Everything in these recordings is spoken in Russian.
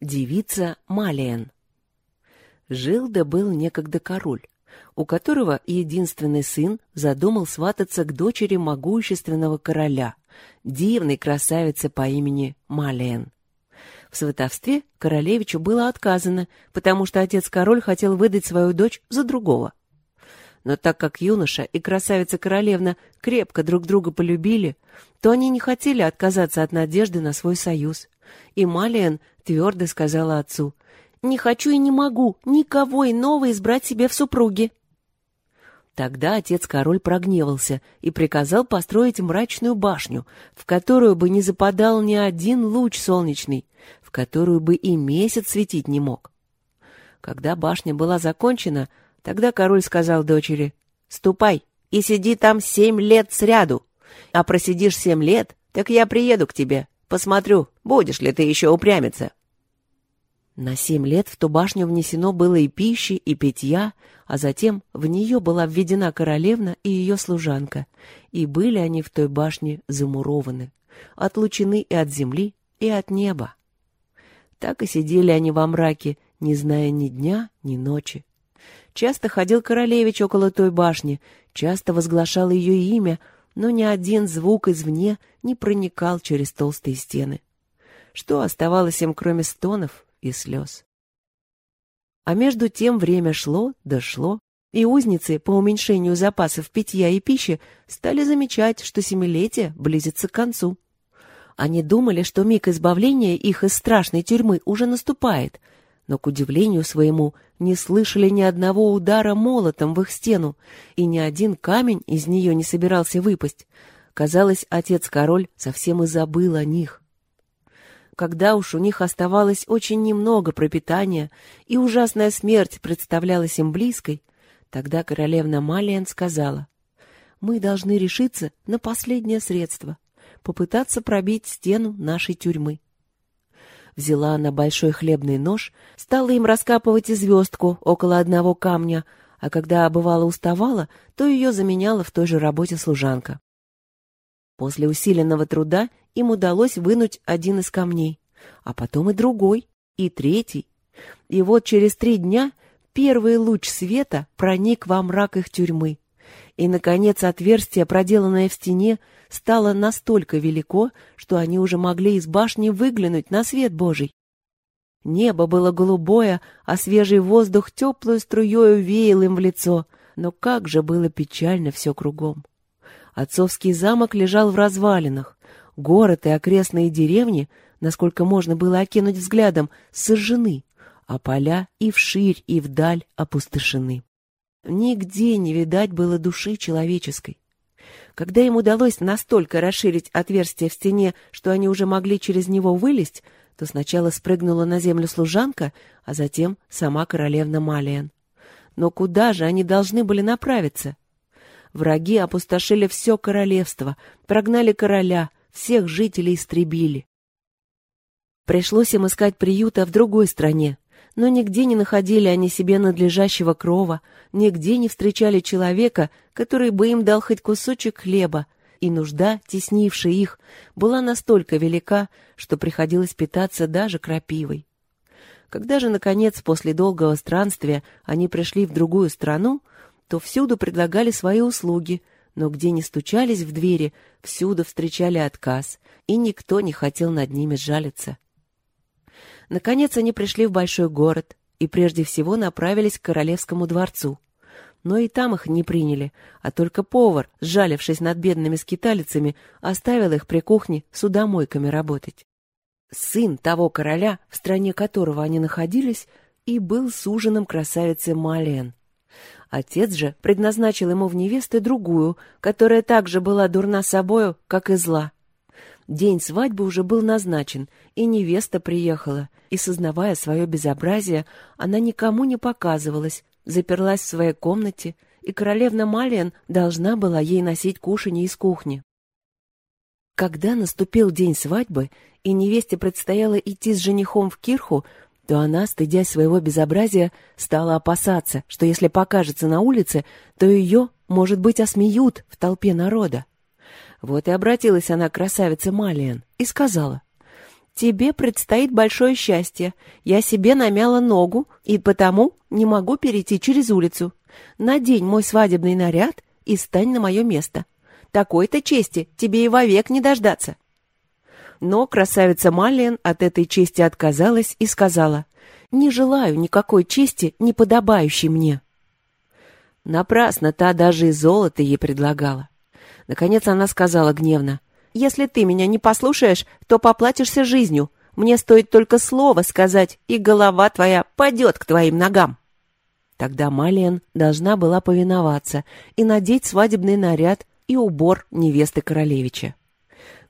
Девица Малиен Жил да был некогда король, у которого единственный сын задумал свататься к дочери могущественного короля, дивной красавице по имени Малиен. В сватовстве королевичу было отказано, потому что отец-король хотел выдать свою дочь за другого. Но так как юноша и красавица-королевна крепко друг друга полюбили, то они не хотели отказаться от надежды на свой союз. И Малиен твердо сказала отцу, «Не хочу и не могу никого иного избрать себе в супруги». Тогда отец-король прогневался и приказал построить мрачную башню, в которую бы не западал ни один луч солнечный, в которую бы и месяц светить не мог. Когда башня была закончена, тогда король сказал дочери, «Ступай и сиди там семь лет сряду, а просидишь семь лет, так я приеду к тебе, посмотрю, будешь ли ты еще упрямиться». На семь лет в ту башню внесено было и пищи, и питья, а затем в нее была введена королевна и ее служанка, и были они в той башне замурованы, отлучены и от земли, и от неба. Так и сидели они во мраке, не зная ни дня, ни ночи. Часто ходил королевич около той башни, часто возглашал ее имя, но ни один звук извне не проникал через толстые стены. Что оставалось им, кроме стонов и слез. А между тем время шло, дошло, и узницы по уменьшению запасов питья и пищи стали замечать, что семилетие близится к концу. Они думали, что миг избавления их из страшной тюрьмы уже наступает, но, к удивлению своему, не слышали ни одного удара молотом в их стену, и ни один камень из нее не собирался выпасть. Казалось, отец-король совсем и забыл о них когда уж у них оставалось очень немного пропитания, и ужасная смерть представлялась им близкой, тогда королевна Малиан сказала, «Мы должны решиться на последнее средство — попытаться пробить стену нашей тюрьмы». Взяла она большой хлебный нож, стала им раскапывать и звездку около одного камня, а когда бывало уставала, то ее заменяла в той же работе служанка. После усиленного труда им удалось вынуть один из камней, а потом и другой, и третий. И вот через три дня первый луч света проник во мрак их тюрьмы. И, наконец, отверстие, проделанное в стене, стало настолько велико, что они уже могли из башни выглянуть на свет Божий. Небо было голубое, а свежий воздух теплую струею веял им в лицо, но как же было печально все кругом. Отцовский замок лежал в развалинах. Город и окрестные деревни, насколько можно было окинуть взглядом, сожжены, а поля и вширь, и вдаль опустошены. Нигде не видать было души человеческой. Когда им удалось настолько расширить отверстие в стене, что они уже могли через него вылезть, то сначала спрыгнула на землю служанка, а затем сама королевна Малиен. Но куда же они должны были направиться? Враги опустошили все королевство, прогнали короля, всех жителей истребили. Пришлось им искать приюта в другой стране, но нигде не находили они себе надлежащего крова, нигде не встречали человека, который бы им дал хоть кусочек хлеба, и нужда, теснившая их, была настолько велика, что приходилось питаться даже крапивой. Когда же, наконец, после долгого странствия они пришли в другую страну, то всюду предлагали свои услуги, но где не стучались в двери, всюду встречали отказ, и никто не хотел над ними жалиться. Наконец они пришли в большой город и прежде всего направились к королевскому дворцу. Но и там их не приняли, а только повар, сжалившись над бедными скиталицами, оставил их при кухне судомойками работать. Сын того короля, в стране которого они находились, и был суженым красавицы Мален. Отец же предназначил ему в невесты другую, которая также была дурна собою, как и зла. День свадьбы уже был назначен, и невеста приехала, и, сознавая свое безобразие, она никому не показывалась, заперлась в своей комнате, и королевна Малиан должна была ей носить кушанье из кухни. Когда наступил день свадьбы, и невесте предстояло идти с женихом в кирху, то она, стыдясь своего безобразия, стала опасаться, что если покажется на улице, то ее, может быть, осмеют в толпе народа. Вот и обратилась она к красавице Малиан и сказала, тебе предстоит большое счастье. Я себе намяла ногу, и потому не могу перейти через улицу. Надень мой свадебный наряд и стань на мое место. Такой-то чести тебе и вовек не дождаться». Но красавица Малиен от этой чести отказалась и сказала, «Не желаю никакой чести, не подобающей мне». Напрасно та даже и золото ей предлагала. Наконец она сказала гневно, «Если ты меня не послушаешь, то поплатишься жизнью. Мне стоит только слово сказать, и голова твоя падет к твоим ногам». Тогда Малиен должна была повиноваться и надеть свадебный наряд и убор невесты королевича.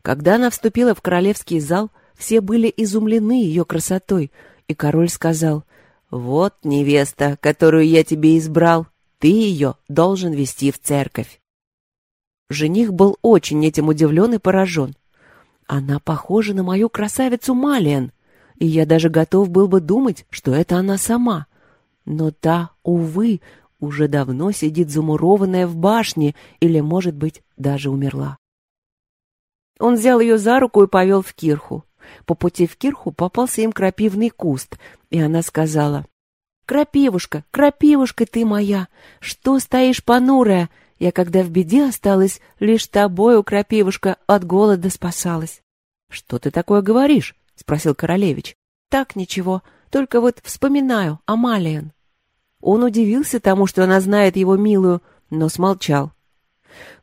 Когда она вступила в королевский зал, все были изумлены ее красотой, и король сказал, «Вот невеста, которую я тебе избрал, ты ее должен вести в церковь». Жених был очень этим удивлен и поражен. «Она похожа на мою красавицу Малиен, и я даже готов был бы думать, что это она сама. Но та, увы, уже давно сидит замурованная в башне или, может быть, даже умерла. Он взял ее за руку и повел в кирху. По пути в кирху попался им крапивный куст, и она сказала, «Крапивушка, крапивушка ты моя, что стоишь понурая? Я, когда в беде осталась, лишь тобою, крапивушка, от голода спасалась». «Что ты такое говоришь?» — спросил королевич. «Так ничего, только вот вспоминаю, Амалиен». Он удивился тому, что она знает его милую, но смолчал.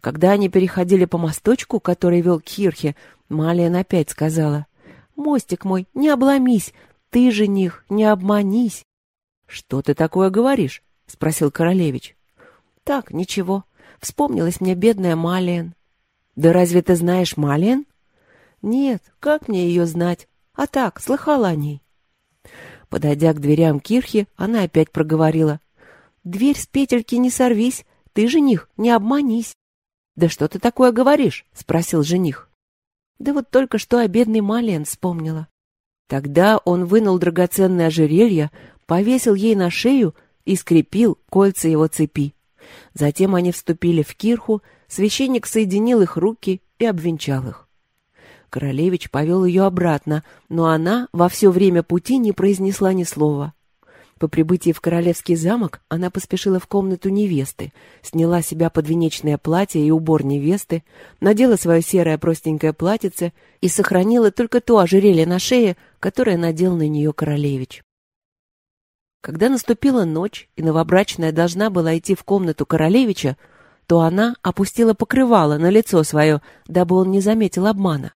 Когда они переходили по мосточку, который вел к Хирхе, Малиан опять сказала, «Мостик мой, не обломись, ты, жених, не обманись». «Что ты такое говоришь?» — спросил королевич. «Так, ничего. Вспомнилась мне бедная Малиан». «Да разве ты знаешь Малиан?» «Нет, как мне ее знать? А так, слыхала о ней». Подойдя к дверям кирхи, она опять проговорила. «Дверь с петельки не сорвись, ты, жених, не обманись. «Да что ты такое говоришь?» — спросил жених. «Да вот только что о бедной Малиен вспомнила». Тогда он вынул драгоценное ожерелье, повесил ей на шею и скрепил кольца его цепи. Затем они вступили в кирху, священник соединил их руки и обвенчал их. Королевич повел ее обратно, но она во все время пути не произнесла ни слова. По прибытии в королевский замок она поспешила в комнату невесты, сняла себя подвенечное платье и убор невесты, надела свое серое простенькое платьице и сохранила только то ожерелье на шее, которое надел на нее королевич. Когда наступила ночь, и новобрачная должна была идти в комнату королевича, то она опустила покрывало на лицо свое, дабы он не заметил обмана.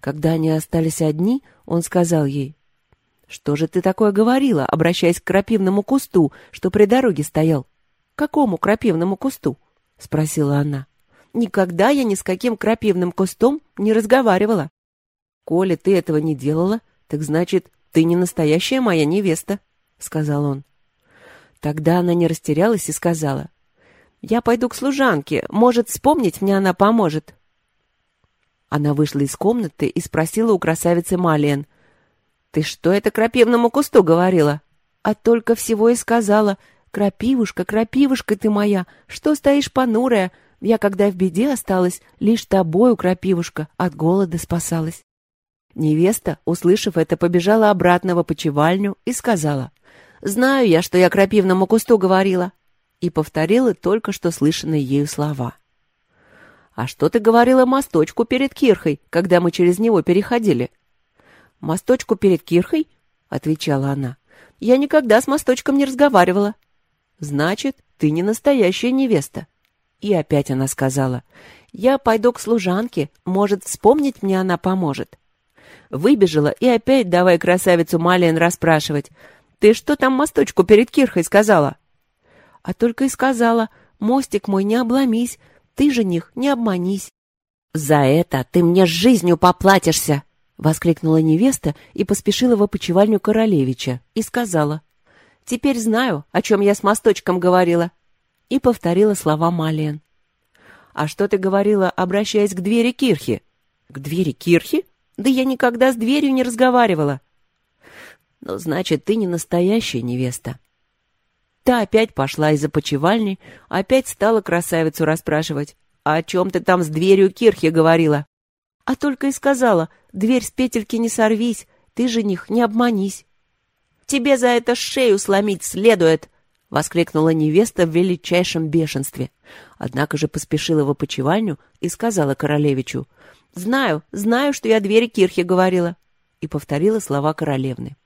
Когда они остались одни, он сказал ей, «Что же ты такое говорила, обращаясь к крапивному кусту, что при дороге стоял?» «Какому крапивному кусту?» — спросила она. «Никогда я ни с каким крапивным кустом не разговаривала». «Коли ты этого не делала, так значит, ты не настоящая моя невеста», — сказал он. Тогда она не растерялась и сказала. «Я пойду к служанке. Может, вспомнить мне она поможет». Она вышла из комнаты и спросила у красавицы Малиен, «Ты что это крапивному кусту говорила?» «А только всего и сказала. Крапивушка, крапивушка ты моя, что стоишь понурая? Я, когда в беде осталась, лишь тобою, крапивушка, от голода спасалась». Невеста, услышав это, побежала обратно в опочивальню и сказала, «Знаю я, что я крапивному кусту говорила», и повторила только что слышанные ею слова. «А что ты говорила мосточку перед кирхой, когда мы через него переходили?» «Мосточку перед кирхой?» — отвечала она. «Я никогда с мосточком не разговаривала». «Значит, ты не настоящая невеста». И опять она сказала. «Я пойду к служанке. Может, вспомнить мне она поможет». Выбежала и опять давай красавицу Малиен расспрашивать. «Ты что там мосточку перед кирхой сказала?» «А только и сказала. Мостик мой, не обломись. Ты, жених, не обманись». «За это ты мне жизнью поплатишься!» — воскликнула невеста и поспешила в опочивальню королевича и сказала. «Теперь знаю, о чем я с мосточком говорила». И повторила слова Малиен. «А что ты говорила, обращаясь к двери кирхи?» «К двери кирхи? Да я никогда с дверью не разговаривала». «Ну, значит, ты не настоящая невеста». Та опять пошла из опочивальни, опять стала красавицу расспрашивать. «А о чем ты там с дверью кирхи говорила?» А только и сказала, дверь с петельки не сорвись, ты, жених, не обманись. Тебе за это шею сломить следует!» — воскликнула невеста в величайшем бешенстве. Однако же поспешила в опочивальню и сказала королевичу, «Знаю, знаю, что я двери кирхи говорила», и повторила слова королевны.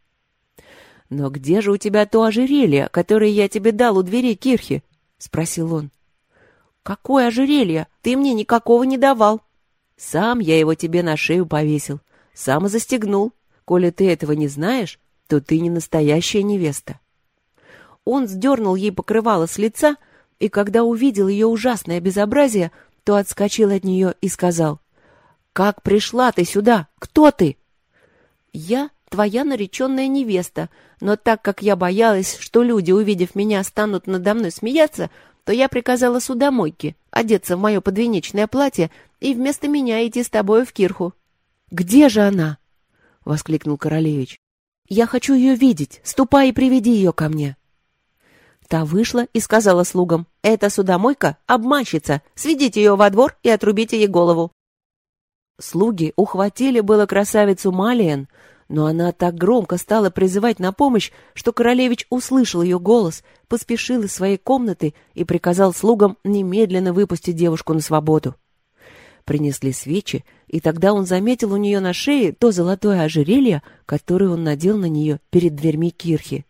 «Но где же у тебя то ожерелье, которое я тебе дал у дверей кирхи?» — спросил он. «Какое ожерелье? Ты мне никакого не давал». «Сам я его тебе на шею повесил, сам застегнул. Коли ты этого не знаешь, то ты не настоящая невеста». Он сдернул ей покрывало с лица, и когда увидел ее ужасное безобразие, то отскочил от нее и сказал, «Как пришла ты сюда? Кто ты?» «Я твоя нареченная невеста, но так как я боялась, что люди, увидев меня, станут надо мной смеяться, то я приказала судомойке одеться в мое подвенечное платье и вместо меня идти с тобою в кирху». «Где же она?» — воскликнул королевич. «Я хочу ее видеть. Ступай и приведи ее ко мне». Та вышла и сказала слугам, «Это судомойка — обманщица, сведите ее во двор и отрубите ей голову». Слуги ухватили было красавицу Малиен, но она так громко стала призывать на помощь, что королевич услышал ее голос, поспешил из своей комнаты и приказал слугам немедленно выпустить девушку на свободу. Принесли свечи, и тогда он заметил у нее на шее то золотое ожерелье, которое он надел на нее перед дверьми кирхи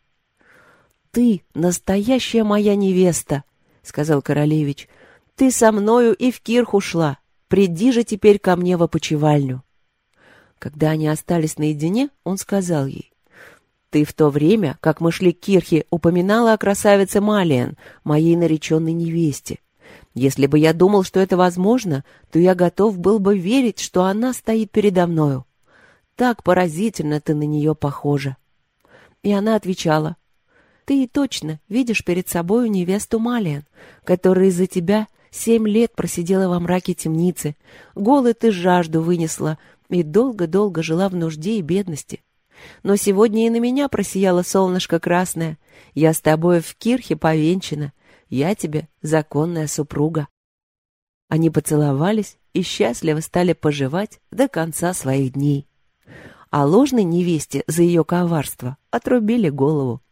ты настоящая моя невеста, — сказал королевич. — Ты со мною и в кирху шла. Приди же теперь ко мне в опочивальню. Когда они остались наедине, он сказал ей. — Ты в то время, как мы шли к кирхе, упоминала о красавице Малиен, моей нареченной невесте. Если бы я думал, что это возможно, то я готов был бы верить, что она стоит передо мною. Так поразительно ты на нее похожа. И она отвечала, ты и точно видишь перед собою невесту Малиан, которая из-за тебя семь лет просидела во мраке темницы, голод и жажду вынесла и долго-долго жила в нужде и бедности. Но сегодня и на меня просияло солнышко красное. Я с тобой в кирхе повенчана. Я тебе законная супруга. Они поцеловались и счастливо стали поживать до конца своих дней. А ложной невесте за ее коварство отрубили голову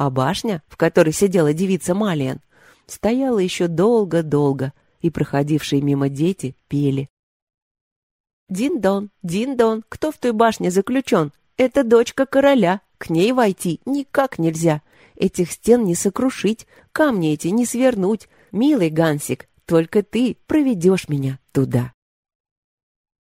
а башня, в которой сидела девица Малиан, стояла еще долго-долго, и проходившие мимо дети пели. «Дин-дон, дин-дон, кто в той башне заключен? Это дочка короля, к ней войти никак нельзя. Этих стен не сокрушить, камни эти не свернуть. Милый Гансик, только ты проведешь меня туда».